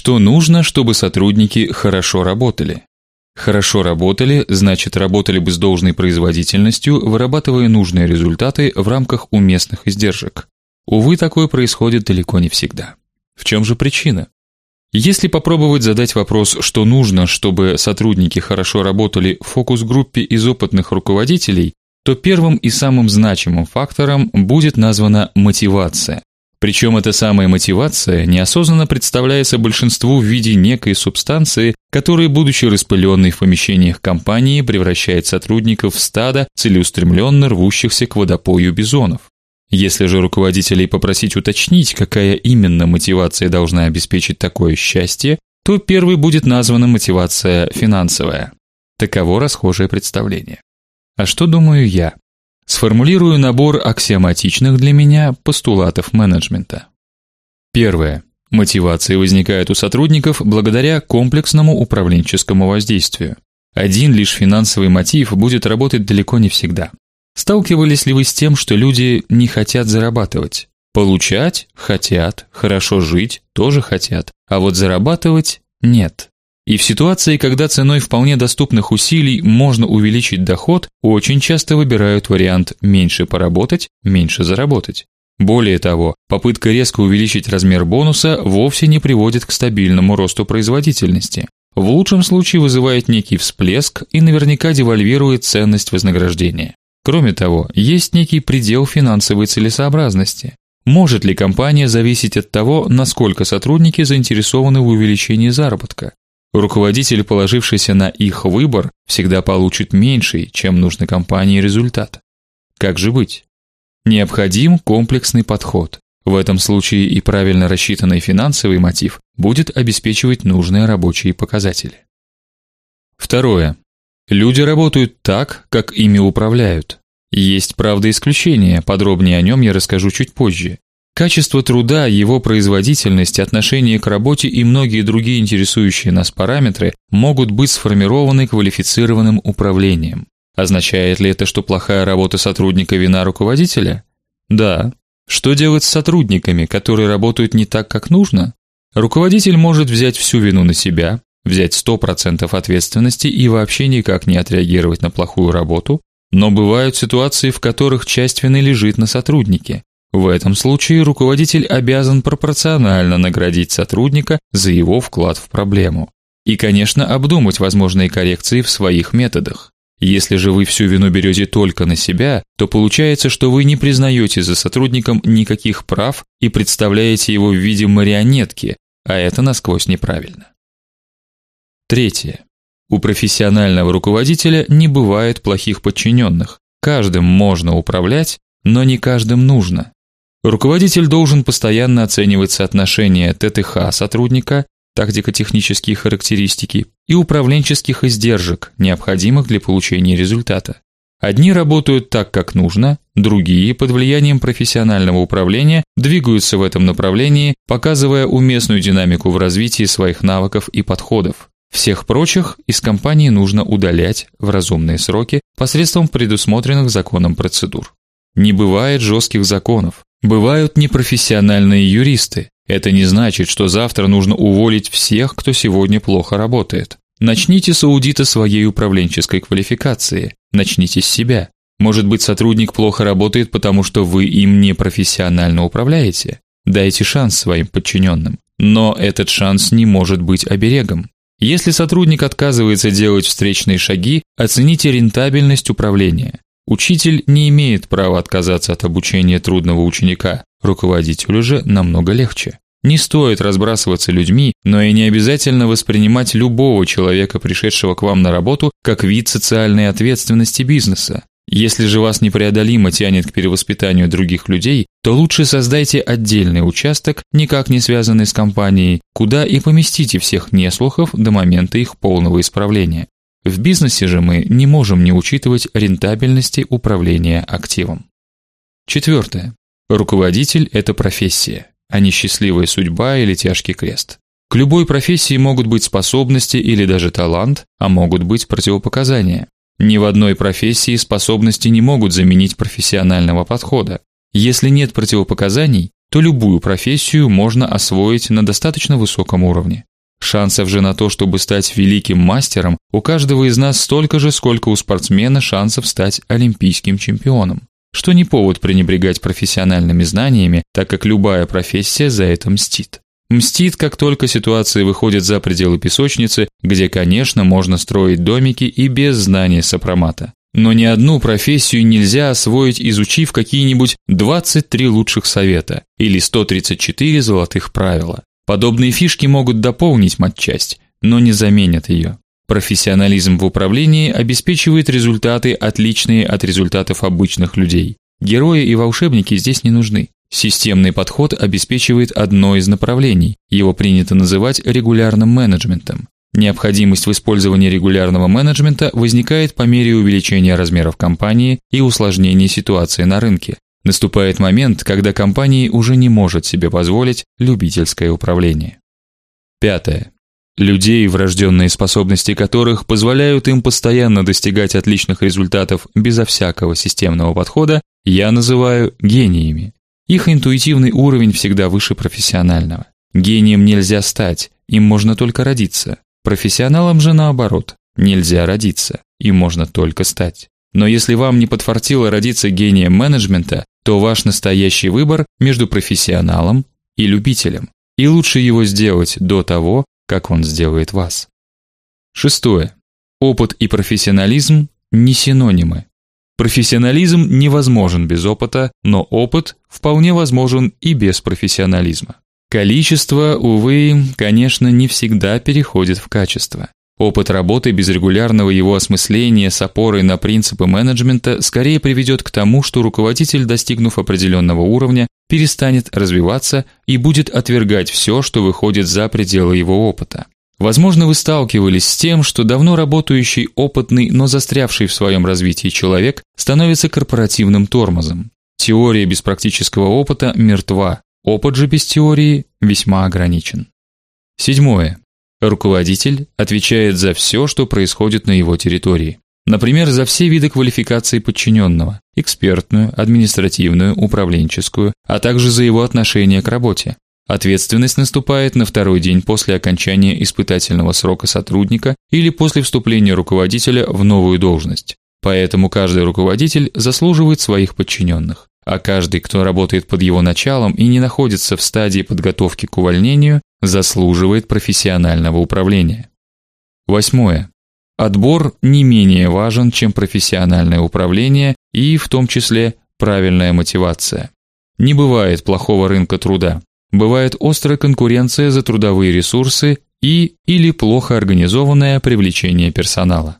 Что нужно, чтобы сотрудники хорошо работали? Хорошо работали, значит, работали бы с должной производительностью, вырабатывая нужные результаты в рамках уместных издержек. Увы, такое происходит далеко не всегда. В чем же причина? Если попробовать задать вопрос, что нужно, чтобы сотрудники хорошо работали в фокус-группе из опытных руководителей, то первым и самым значимым фактором будет названа мотивация. Причем эта самая мотивация неосознанно представляется большинству в виде некой субстанции, которая, будучи распыленной в помещениях компании, превращает сотрудников в стадо целеустремленно рвущихся к водопою бизонов. Если же руководителей попросить уточнить, какая именно мотивация должна обеспечить такое счастье, то первой будет названа мотивация финансовая. Таково расхожее представление. А что думаю я? Сформулирую набор аксиоматичных для меня постулатов менеджмента. Первое. Мотивация возникает у сотрудников благодаря комплексному управленческому воздействию. Один лишь финансовый мотив будет работать далеко не всегда. Сталкивались ли вы с тем, что люди не хотят зарабатывать? Получать хотят, хорошо жить тоже хотят, а вот зарабатывать нет. И в ситуации, когда ценой вполне доступных усилий можно увеличить доход, очень часто выбирают вариант меньше поработать, меньше заработать. Более того, попытка резко увеличить размер бонуса вовсе не приводит к стабильному росту производительности. В лучшем случае вызывает некий всплеск и наверняка девальвирует ценность вознаграждения. Кроме того, есть некий предел финансовой целесообразности. Может ли компания зависеть от того, насколько сотрудники заинтересованы в увеличении заработка? Руководитель, положившийся на их выбор, всегда получит меньший, чем нужно компании результат. Как же быть? Необходим комплексный подход. В этом случае и правильно рассчитанный финансовый мотив будет обеспечивать нужные рабочие показатели. Второе. Люди работают так, как ими управляют. Есть, правда, исключения, подробнее о нем я расскажу чуть позже. Качество труда, его производительность, отношение к работе и многие другие интересующие нас параметры могут быть сформированы квалифицированным управлением. Означает ли это, что плохая работа сотрудника вина руководителя? Да. Что делать с сотрудниками, которые работают не так, как нужно? Руководитель может взять всю вину на себя, взять 100% ответственности и вообще никак не отреагировать на плохую работу, но бывают ситуации, в которых часть вины лежит на сотруднике. В этом случае руководитель обязан пропорционально наградить сотрудника за его вклад в проблему. И, конечно, обдумать возможные коррекции в своих методах. Если же вы всю вину берете только на себя, то получается, что вы не признаете за сотрудником никаких прав и представляете его в виде марионетки, а это насквозь неправильно. Третье. У профессионального руководителя не бывает плохих подчиненных. Каждым можно управлять, но не каждым нужно. Руководитель должен постоянно оценивать соотношение ТТХ сотрудника, тактико-технические характеристики и управленческих издержек, необходимых для получения результата. Одни работают так, как нужно, другие под влиянием профессионального управления двигаются в этом направлении, показывая уместную динамику в развитии своих навыков и подходов. Всех прочих из компании нужно удалять в разумные сроки посредством предусмотренных законом процедур. Не бывает жестких законов. Бывают непрофессиональные юристы. Это не значит, что завтра нужно уволить всех, кто сегодня плохо работает. Начните с аудита своей управленческой квалификации. Начните с себя. Может быть, сотрудник плохо работает, потому что вы им не профессионально управляете. Дайте шанс своим подчиненным. Но этот шанс не может быть оберегом. Если сотрудник отказывается делать встречные шаги, оцените рентабельность управления. Учитель не имеет права отказаться от обучения трудного ученика, руководителю же намного легче. Не стоит разбрасываться людьми, но и не обязательно воспринимать любого человека, пришедшего к вам на работу, как вид социальной ответственности бизнеса. Если же вас непреодолимо тянет к перевоспитанию других людей, то лучше создайте отдельный участок, никак не связанный с компанией, куда и поместите всех неслухов до момента их полного исправления. В бизнесе же мы не можем не учитывать рентабельности управления активом. Четвертое. Руководитель это профессия, а не счастливая судьба или тяжкий крест. К любой профессии могут быть способности или даже талант, а могут быть противопоказания. Ни в одной профессии способности не могут заменить профессионального подхода. Если нет противопоказаний, то любую профессию можно освоить на достаточно высоком уровне. Шансов же на то, чтобы стать великим мастером, у каждого из нас столько же, сколько у спортсмена шансов стать олимпийским чемпионом. Что не повод пренебрегать профессиональными знаниями, так как любая профессия за это мстит. Мстит, как только ситуация выходит за пределы песочницы, где, конечно, можно строить домики и без знания сопромата. Но ни одну профессию нельзя освоить, изучив какие-нибудь 23 лучших совета или 134 золотых правила. Подобные фишки могут дополнить матчасть, но не заменят ее. Профессионализм в управлении обеспечивает результаты, отличные от результатов обычных людей. Герои и волшебники здесь не нужны. Системный подход обеспечивает одно из направлений. Его принято называть регулярным менеджментом. Необходимость в использовании регулярного менеджмента возникает по мере увеличения размеров компании и усложнения ситуации на рынке. Наступает момент, когда компания уже не может себе позволить любительское управление. Пятое. Людей, врожденные способности которых позволяют им постоянно достигать отличных результатов безо всякого системного подхода, я называю гениями. Их интуитивный уровень всегда выше профессионального. Гением нельзя стать, им можно только родиться. Профессионалом же наоборот, нельзя родиться, им можно только стать. Но если вам не подфартило родиться гением менеджмента, то ваш настоящий выбор между профессионалом и любителем. И лучше его сделать до того, как он сделает вас. Шестое. Опыт и профессионализм не синонимы. Профессионализм невозможен без опыта, но опыт вполне возможен и без профессионализма. Количество, увы, конечно, не всегда переходит в качество. Опыт работы без регулярного его осмысления с опорой на принципы менеджмента скорее приведет к тому, что руководитель, достигнув определенного уровня, перестанет развиваться и будет отвергать все, что выходит за пределы его опыта. Возможно, вы сталкивались с тем, что давно работающий, опытный, но застрявший в своем развитии человек становится корпоративным тормозом. Теория без практического опыта мертва. Опыт же без теории весьма ограничен. Седьмое. Руководитель отвечает за все, что происходит на его территории. Например, за все виды квалификации подчиненного: экспертную, административную, управленческую, а также за его отношение к работе. Ответственность наступает на второй день после окончания испытательного срока сотрудника или после вступления руководителя в новую должность. Поэтому каждый руководитель заслуживает своих подчиненных, а каждый, кто работает под его началом и не находится в стадии подготовки к увольнению, заслуживает профессионального управления. Восьмое. Отбор не менее важен, чем профессиональное управление и в том числе правильная мотивация. Не бывает плохого рынка труда. Бывает острая конкуренция за трудовые ресурсы и или плохо организованное привлечение персонала.